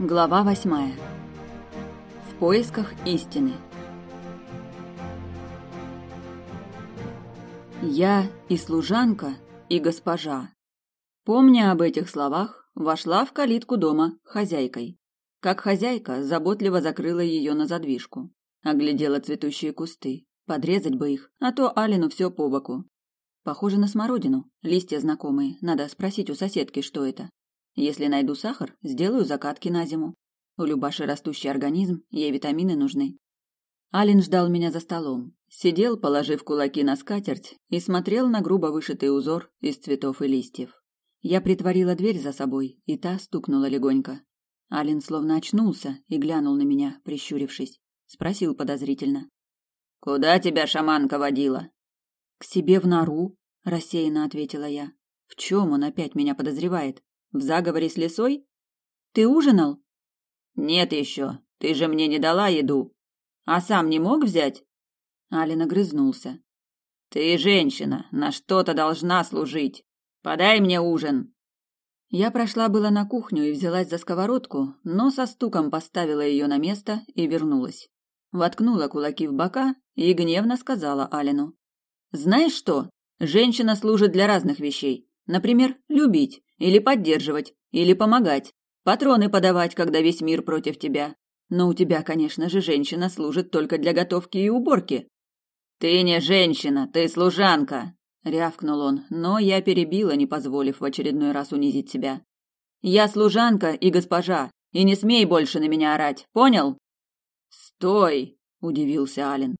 Глава восьмая. В поисках истины. Я и служанка, и госпожа. Помня об этих словах, вошла в калитку дома хозяйкой. Как хозяйка, заботливо закрыла ее на задвижку. Оглядела цветущие кусты. Подрезать бы их, а то Алину все по боку. Похоже на смородину. Листья знакомые. Надо спросить у соседки, что это. Если найду сахар, сделаю закатки на зиму. У Любаши растущий организм, ей витамины нужны. Алин ждал меня за столом. Сидел, положив кулаки на скатерть, и смотрел на грубо вышитый узор из цветов и листьев. Я притворила дверь за собой, и та стукнула легонько. Алин словно очнулся и глянул на меня, прищурившись. Спросил подозрительно. «Куда тебя шаманка водила?» «К себе в нору», — рассеянно ответила я. «В чем он опять меня подозревает? В заговоре с лисой? Ты ужинал? Нет еще. Ты же мне не дала еду. А сам не мог взять? Алина грызнулся. Ты женщина, на что-то должна служить. Подай мне ужин. Я прошла было на кухню и взялась за сковородку, но со стуком поставила ее на место и вернулась. Воткнула кулаки в бока и гневно сказала Алину. «Знаешь что? Женщина служит для разных вещей. Например, любить. Или поддерживать, или помогать. Патроны подавать, когда весь мир против тебя. Но у тебя, конечно же, женщина служит только для готовки и уборки. Ты не женщина, ты служанка, рявкнул он, но я перебила, не позволив в очередной раз унизить себя. Я служанка и госпожа, и не смей больше на меня орать, понял? Стой, удивился Ален.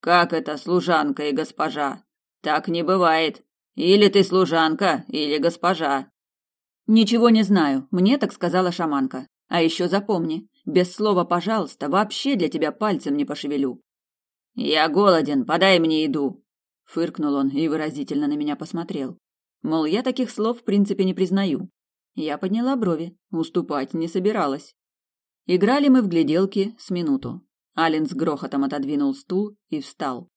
Как это служанка и госпожа? Так не бывает. Или ты служанка, или госпожа. Ничего не знаю, мне так сказала шаманка. А еще запомни, без слова «пожалуйста» вообще для тебя пальцем не пошевелю. Я голоден, подай мне еду, фыркнул он и выразительно на меня посмотрел. Мол, я таких слов в принципе не признаю. Я подняла брови, уступать не собиралась. Играли мы в гляделки с минуту. Ален с грохотом отодвинул стул и встал.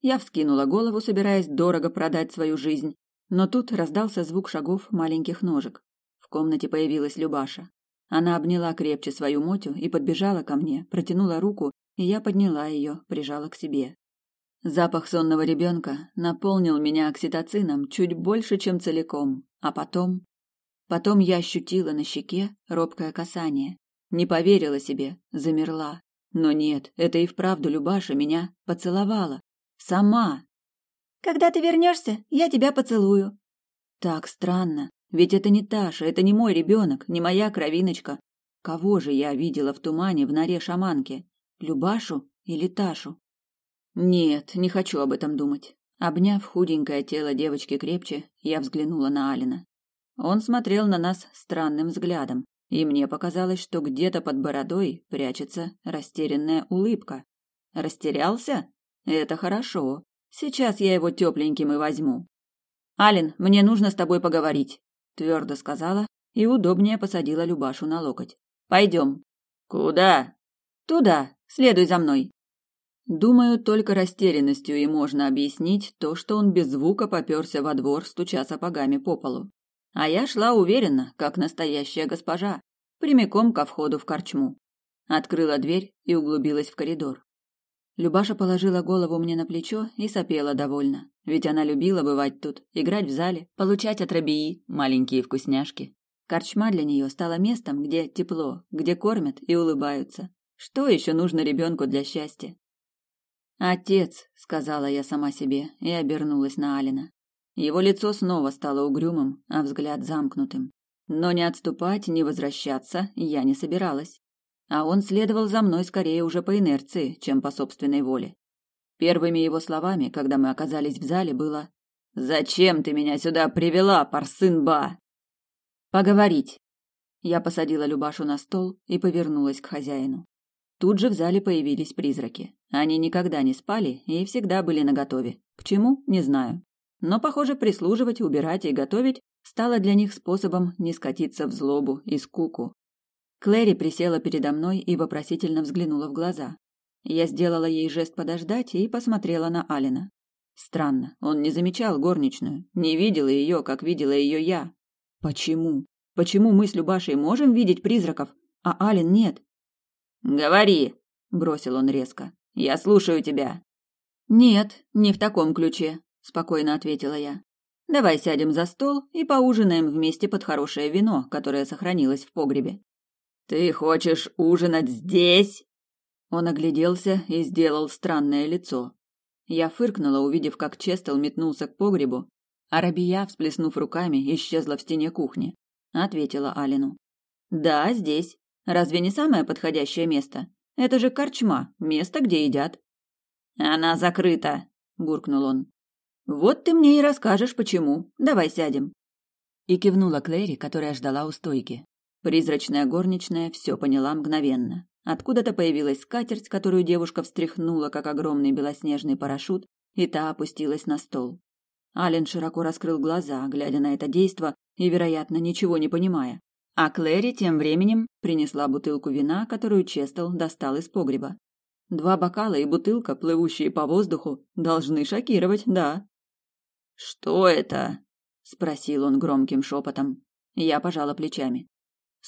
Я вскинула голову, собираясь дорого продать свою жизнь, но тут раздался звук шагов маленьких ножек. В комнате появилась Любаша. Она обняла крепче свою Мотю и подбежала ко мне, протянула руку, и я подняла ее, прижала к себе. Запах сонного ребенка наполнил меня окситоцином чуть больше, чем целиком, а потом... Потом я ощутила на щеке робкое касание. Не поверила себе, замерла. Но нет, это и вправду Любаша меня поцеловала. Сама. «Когда ты вернешься, я тебя поцелую». Так странно. Ведь это не Таша, это не мой ребенок, не моя кровиночка. Кого же я видела в тумане в норе шаманки? Любашу или Ташу? Нет, не хочу об этом думать. Обняв худенькое тело девочки крепче, я взглянула на Алина. Он смотрел на нас странным взглядом, и мне показалось, что где-то под бородой прячется растерянная улыбка. Растерялся? Это хорошо. Сейчас я его тепленьким и возьму. Алин, мне нужно с тобой поговорить твердо сказала и удобнее посадила Любашу на локоть. Пойдем. Куда? Туда. Следуй за мной. Думаю, только растерянностью и можно объяснить то, что он без звука попёрся во двор, стуча сапогами по полу. А я шла уверенно, как настоящая госпожа, прямиком ко входу в корчму. Открыла дверь и углубилась в коридор. Любаша положила голову мне на плечо и сопела довольно, ведь она любила бывать тут, играть в зале, получать от Рабии маленькие вкусняшки. Корчма для нее стала местом, где тепло, где кормят и улыбаются. Что еще нужно ребенку для счастья? Отец, сказала я сама себе и обернулась на Алина. Его лицо снова стало угрюмым, а взгляд замкнутым. Но не отступать, не возвращаться я не собиралась а он следовал за мной скорее уже по инерции, чем по собственной воле. Первыми его словами, когда мы оказались в зале, было «Зачем ты меня сюда привела, Парсынба?» «Поговорить». Я посадила Любашу на стол и повернулась к хозяину. Тут же в зале появились призраки. Они никогда не спали и всегда были наготове. К чему, не знаю. Но, похоже, прислуживать, убирать и готовить стало для них способом не скатиться в злобу и скуку, Клэри присела передо мной и вопросительно взглянула в глаза. Я сделала ей жест подождать и посмотрела на Алина. Странно, он не замечал горничную, не видел ее, как видела ее я. Почему? Почему мы с Любашей можем видеть призраков, а Ален нет. Говори, бросил он резко. Я слушаю тебя. Нет, не в таком ключе, спокойно ответила я. Давай сядем за стол и поужинаем вместе под хорошее вино, которое сохранилось в погребе. Ты хочешь ужинать здесь? Он огляделся и сделал странное лицо. Я фыркнула, увидев, как Честел метнулся к погребу, а Рабия, всплеснув руками, исчезла в стене кухни. Ответила Алину. «Да, здесь. Разве не самое подходящее место? Это же корчма, место, где едят». «Она закрыта», — буркнул он. «Вот ты мне и расскажешь, почему. Давай сядем». И кивнула Клэри, которая ждала у стойки. Призрачная горничная все поняла мгновенно. Откуда-то появилась скатерть, которую девушка встряхнула, как огромный белоснежный парашют, и та опустилась на стол. Ален широко раскрыл глаза, глядя на это действо и, вероятно, ничего не понимая. А Клэри тем временем принесла бутылку вина, которую Честел достал из погреба. Два бокала и бутылка, плывущие по воздуху, должны шокировать, да. «Что это?» — спросил он громким шепотом. Я пожала плечами.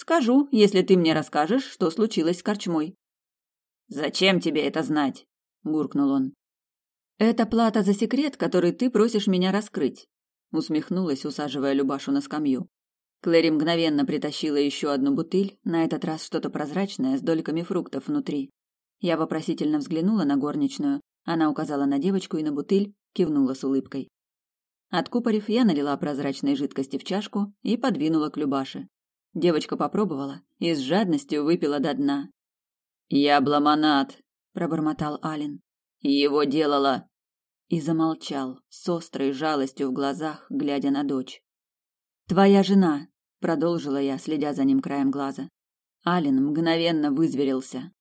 Скажу, если ты мне расскажешь, что случилось с корчмой. Зачем тебе это знать? буркнул он. Это плата за секрет, который ты просишь меня раскрыть, усмехнулась, усаживая Любашу на скамью. Клэри мгновенно притащила еще одну бутыль, на этот раз что-то прозрачное с дольками фруктов внутри. Я вопросительно взглянула на горничную, она указала на девочку и на бутыль, кивнула с улыбкой. Откупорив, я налила прозрачной жидкости в чашку и подвинула к Любаше. Девочка попробовала и с жадностью выпила до дна. «Ябломонад», — пробормотал Ален. «Его делала...» И замолчал, с острой жалостью в глазах, глядя на дочь. «Твоя жена», — продолжила я, следя за ним краем глаза. Ален мгновенно вызверился.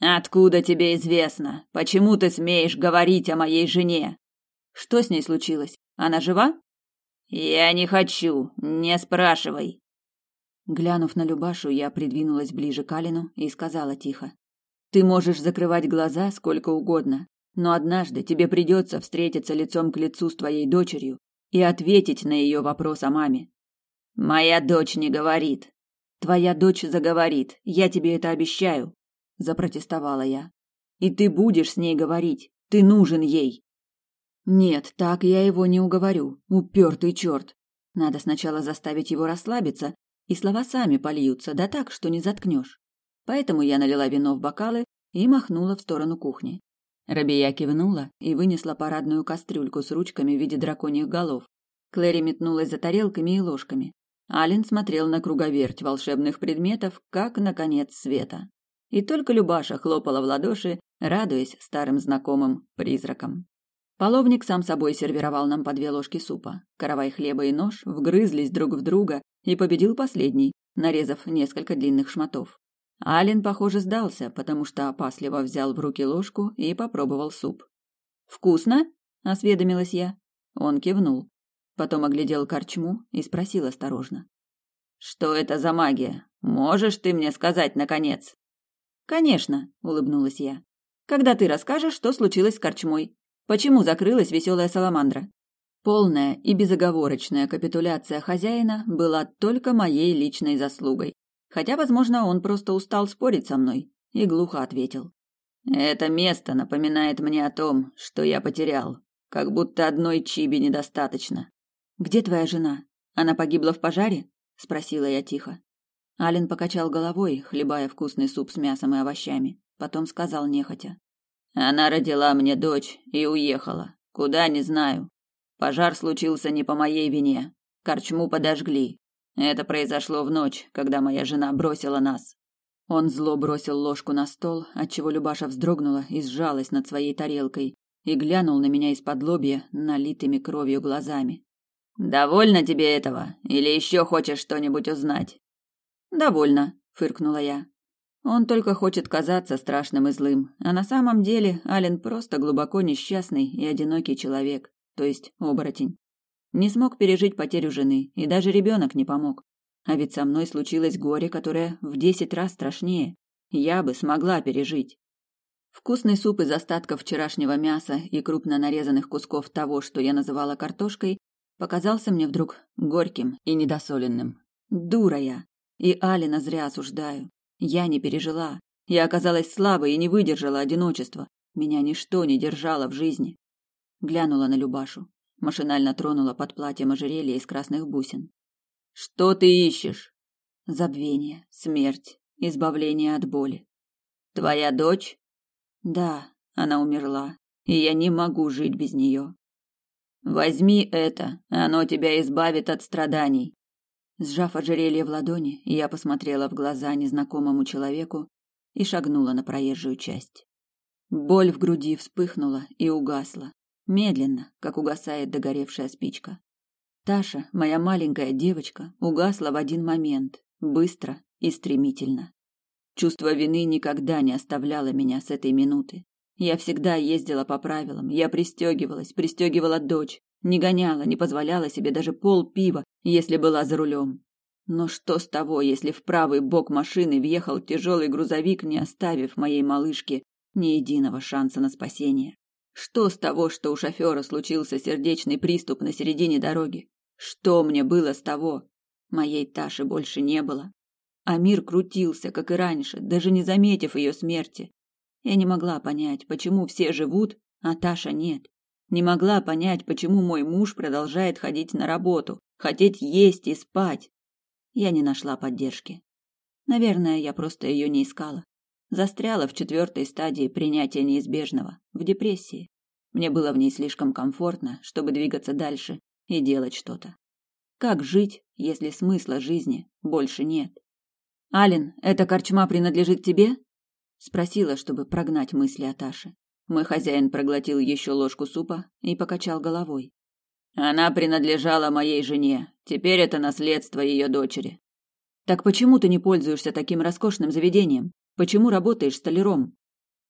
«Откуда тебе известно? Почему ты смеешь говорить о моей жене?» «Что с ней случилось? Она жива?» «Я не хочу, не спрашивай», Глянув на Любашу, я придвинулась ближе к Алину и сказала тихо. «Ты можешь закрывать глаза сколько угодно, но однажды тебе придется встретиться лицом к лицу с твоей дочерью и ответить на ее вопрос о маме». «Моя дочь не говорит». «Твоя дочь заговорит, я тебе это обещаю», – запротестовала я. «И ты будешь с ней говорить, ты нужен ей». «Нет, так я его не уговорю, упертый черт. Надо сначала заставить его расслабиться, и слова сами польются, да так, что не заткнешь. Поэтому я налила вино в бокалы и махнула в сторону кухни. Рабия кивнула и вынесла парадную кастрюльку с ручками в виде драконьих голов. Клэри метнулась за тарелками и ложками. Ален смотрел на круговерть волшебных предметов, как на конец света. И только Любаша хлопала в ладоши, радуясь старым знакомым призракам. Половник сам собой сервировал нам по две ложки супа. Каравай хлеба и нож вгрызлись друг в друга, и победил последний, нарезав несколько длинных шматов. Ален, похоже, сдался, потому что опасливо взял в руки ложку и попробовал суп. «Вкусно?» – осведомилась я. Он кивнул. Потом оглядел корчму и спросил осторожно. «Что это за магия? Можешь ты мне сказать, наконец?» «Конечно», – улыбнулась я. «Когда ты расскажешь, что случилось с корчмой? Почему закрылась веселая саламандра?» Полная и безоговорочная капитуляция хозяина была только моей личной заслугой. Хотя, возможно, он просто устал спорить со мной и глухо ответил. «Это место напоминает мне о том, что я потерял. Как будто одной чиби недостаточно». «Где твоя жена? Она погибла в пожаре?» – спросила я тихо. Ален покачал головой, хлебая вкусный суп с мясом и овощами. Потом сказал нехотя. «Она родила мне дочь и уехала. Куда, не знаю. Пожар случился не по моей вине. Корчму подожгли. Это произошло в ночь, когда моя жена бросила нас. Он зло бросил ложку на стол, отчего Любаша вздрогнула и сжалась над своей тарелкой и глянул на меня из-под лобья налитыми кровью глазами. «Довольно тебе этого? Или еще хочешь что-нибудь узнать?» «Довольно», — фыркнула я. Он только хочет казаться страшным и злым, а на самом деле Ален просто глубоко несчастный и одинокий человек то есть оборотень. Не смог пережить потерю жены, и даже ребенок не помог. А ведь со мной случилось горе, которое в десять раз страшнее. Я бы смогла пережить. Вкусный суп из остатков вчерашнего мяса и крупно нарезанных кусков того, что я называла картошкой, показался мне вдруг горьким и недосоленным. Дура я. И Алина зря осуждаю. Я не пережила. Я оказалась слабой и не выдержала одиночества. Меня ничто не держало в жизни. Глянула на Любашу. Машинально тронула под платьем ожерелье из красных бусин. Что ты ищешь? Забвение, смерть, избавление от боли. Твоя дочь? Да, она умерла, и я не могу жить без нее. Возьми это, оно тебя избавит от страданий. Сжав ожерелье в ладони, я посмотрела в глаза незнакомому человеку и шагнула на проезжую часть. Боль в груди вспыхнула и угасла, медленно, как угасает догоревшая спичка. Таша, моя маленькая девочка, угасла в один момент, быстро и стремительно. Чувство вины никогда не оставляло меня с этой минуты. Я всегда ездила по правилам, я пристегивалась, пристегивала дочь, не гоняла, не позволяла себе даже пол пива, если была за рулем. Но что с того, если в правый бок машины въехал тяжелый грузовик, не оставив моей малышке ни единого шанса на спасение? Что с того, что у шофера случился сердечный приступ на середине дороги? Что мне было с того? Моей Таши больше не было. А мир крутился, как и раньше, даже не заметив ее смерти. Я не могла понять, почему все живут, а Таша нет. Не могла понять, почему мой муж продолжает ходить на работу, хотеть есть и спать. Я не нашла поддержки. Наверное, я просто ее не искала. Застряла в четвертой стадии принятия неизбежного, в депрессии. Мне было в ней слишком комфортно, чтобы двигаться дальше и делать что-то. Как жить, если смысла жизни больше нет? Алин, эта корчма принадлежит тебе? спросила, чтобы прогнать мысли о Таше. Мой хозяин проглотил еще ложку супа и покачал головой. Она принадлежала моей жене. Теперь это наследство ее дочери. Так почему ты не пользуешься таким роскошным заведением? Почему работаешь столяром?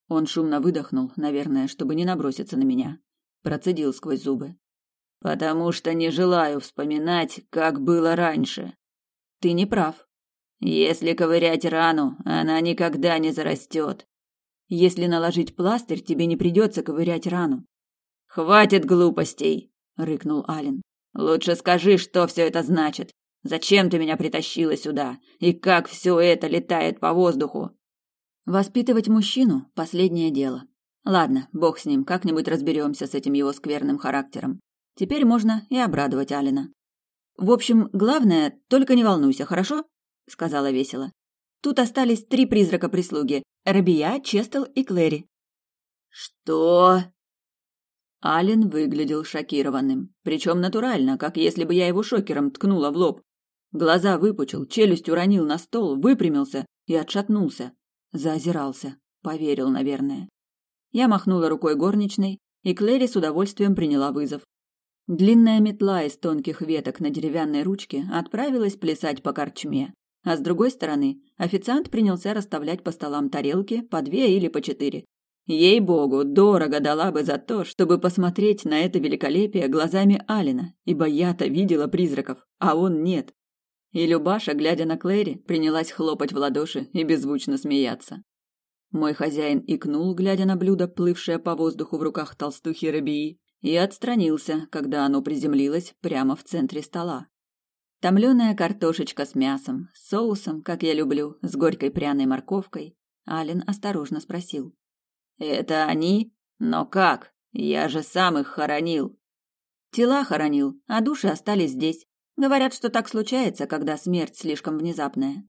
Он шумно выдохнул, наверное, чтобы не наброситься на меня. Процедил сквозь зубы. Потому что не желаю вспоминать, как было раньше. Ты не прав. Если ковырять рану, она никогда не зарастет. Если наложить пластырь, тебе не придется ковырять рану. Хватит глупостей, рыкнул Ален. Лучше скажи, что все это значит. Зачем ты меня притащила сюда? И как все это летает по воздуху? Воспитывать мужчину – последнее дело. Ладно, бог с ним, как-нибудь разберемся с этим его скверным характером. Теперь можно и обрадовать Алина. В общем, главное, только не волнуйся, хорошо? сказала весело. Тут остались три призрака прислуги: Рабия, Честел и Клэри. Что? Ален выглядел шокированным, причем натурально, как если бы я его шокером ткнула в лоб. Глаза выпучил, челюсть уронил на стол, выпрямился и отшатнулся. Заозирался. Поверил, наверное. Я махнула рукой горничной, и Клэри с удовольствием приняла вызов. Длинная метла из тонких веток на деревянной ручке отправилась плясать по корчме, а с другой стороны официант принялся расставлять по столам тарелки по две или по четыре. Ей-богу, дорого дала бы за то, чтобы посмотреть на это великолепие глазами Алина, ибо я-то видела призраков, а он нет. И Любаша, глядя на Клэри, принялась хлопать в ладоши и беззвучно смеяться. Мой хозяин икнул, глядя на блюдо, плывшее по воздуху в руках толстухи Рабии, и отстранился, когда оно приземлилось прямо в центре стола. Томленая картошечка с мясом, с соусом, как я люблю, с горькой пряной морковкой. Ален осторожно спросил. «Это они? Но как? Я же сам их хоронил». «Тела хоронил, а души остались здесь. Говорят, что так случается, когда смерть слишком внезапная.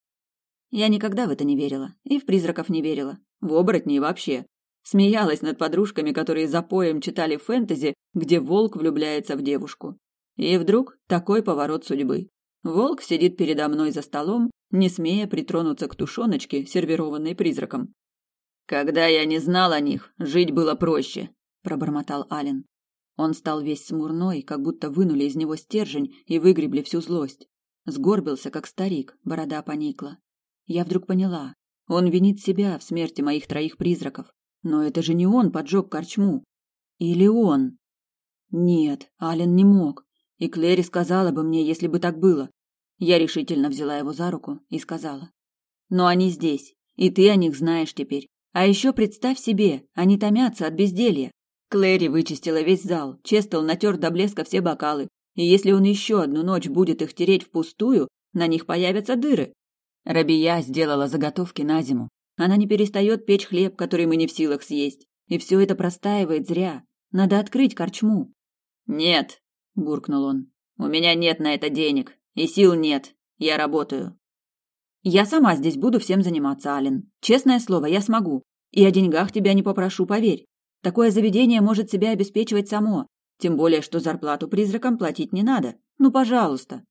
Я никогда в это не верила, и в призраков не верила, в оборотней вообще. Смеялась над подружками, которые за поем читали фэнтези, где волк влюбляется в девушку. И вдруг такой поворот судьбы. Волк сидит передо мной за столом, не смея притронуться к тушеночке, сервированной призраком. «Когда я не знал о них, жить было проще», – пробормотал Ален. Он стал весь смурной, как будто вынули из него стержень и выгребли всю злость. Сгорбился, как старик, борода поникла. Я вдруг поняла. Он винит себя в смерти моих троих призраков. Но это же не он поджег корчму. Или он? Нет, Ален не мог. И Клэри сказала бы мне, если бы так было. Я решительно взяла его за руку и сказала. Но они здесь, и ты о них знаешь теперь. А еще представь себе, они томятся от безделья. Клэри вычистила весь зал, Честел натер до блеска все бокалы, и если он еще одну ночь будет их тереть впустую, на них появятся дыры. Рабия сделала заготовки на зиму. Она не перестает печь хлеб, который мы не в силах съесть. И все это простаивает зря. Надо открыть корчму. Нет, буркнул он. У меня нет на это денег. И сил нет. Я работаю. Я сама здесь буду всем заниматься, Ален. Честное слово, я смогу. И о деньгах тебя не попрошу, поверь. Такое заведение может себя обеспечивать само. Тем более, что зарплату призракам платить не надо. Ну, пожалуйста.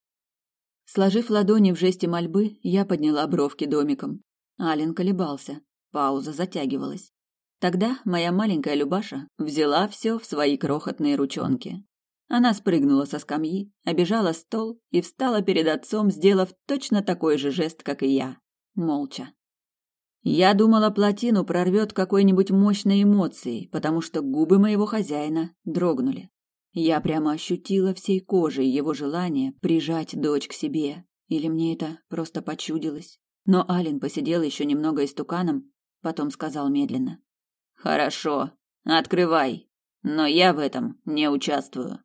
Сложив ладони в жесте мольбы, я подняла бровки домиком. Ален колебался. Пауза затягивалась. Тогда моя маленькая Любаша взяла все в свои крохотные ручонки. Она спрыгнула со скамьи, обежала стол и встала перед отцом, сделав точно такой же жест, как и я. Молча. Я думала, плотину прорвет какой-нибудь мощной эмоцией, потому что губы моего хозяина дрогнули. Я прямо ощутила всей кожей его желание прижать дочь к себе. Или мне это просто почудилось? Но Ален посидел еще немного истуканом, потом сказал медленно. «Хорошо, открывай, но я в этом не участвую».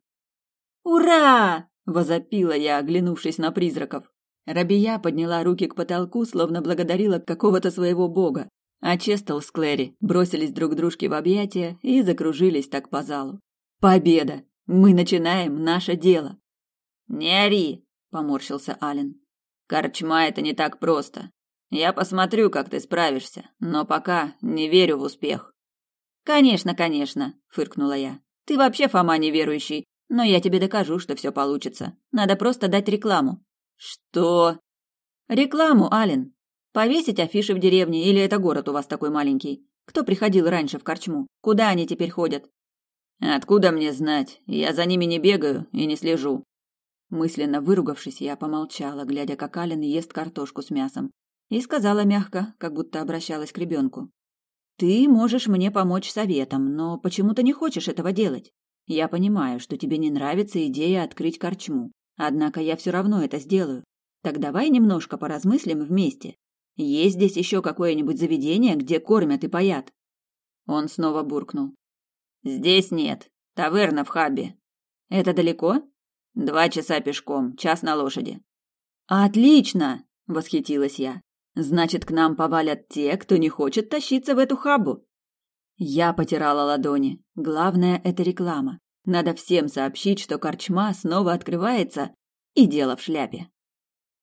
«Ура!» – возопила я, оглянувшись на призраков. Рабия подняла руки к потолку, словно благодарила какого-то своего бога, а Честел с Клэри бросились друг дружке в объятия и закружились так по залу. «Победа! Мы начинаем наше дело!» «Не ори!» – поморщился Ален. «Корчма – это не так просто. Я посмотрю, как ты справишься, но пока не верю в успех». «Конечно, конечно!» – фыркнула я. «Ты вообще Фома неверующий, но я тебе докажу, что все получится. Надо просто дать рекламу. Что? Рекламу, Ален. Повесить афиши в деревне или это город у вас такой маленький? Кто приходил раньше в корчму? Куда они теперь ходят? Откуда мне знать? Я за ними не бегаю и не слежу. Мысленно выругавшись, я помолчала, глядя, как Ален ест картошку с мясом, и сказала мягко, как будто обращалась к ребенку. «Ты можешь мне помочь советом, но почему-то не хочешь этого делать. Я понимаю, что тебе не нравится идея открыть корчму, однако я все равно это сделаю. Так давай немножко поразмыслим вместе. Есть здесь еще какое-нибудь заведение, где кормят и поят?» Он снова буркнул. «Здесь нет. Таверна в Хабе». «Это далеко?» «Два часа пешком, час на лошади». «Отлично!» – восхитилась я. «Значит, к нам повалят те, кто не хочет тащиться в эту хабу. Я потирала ладони. Главное – это реклама. Надо всем сообщить, что корчма снова открывается, и дело в шляпе.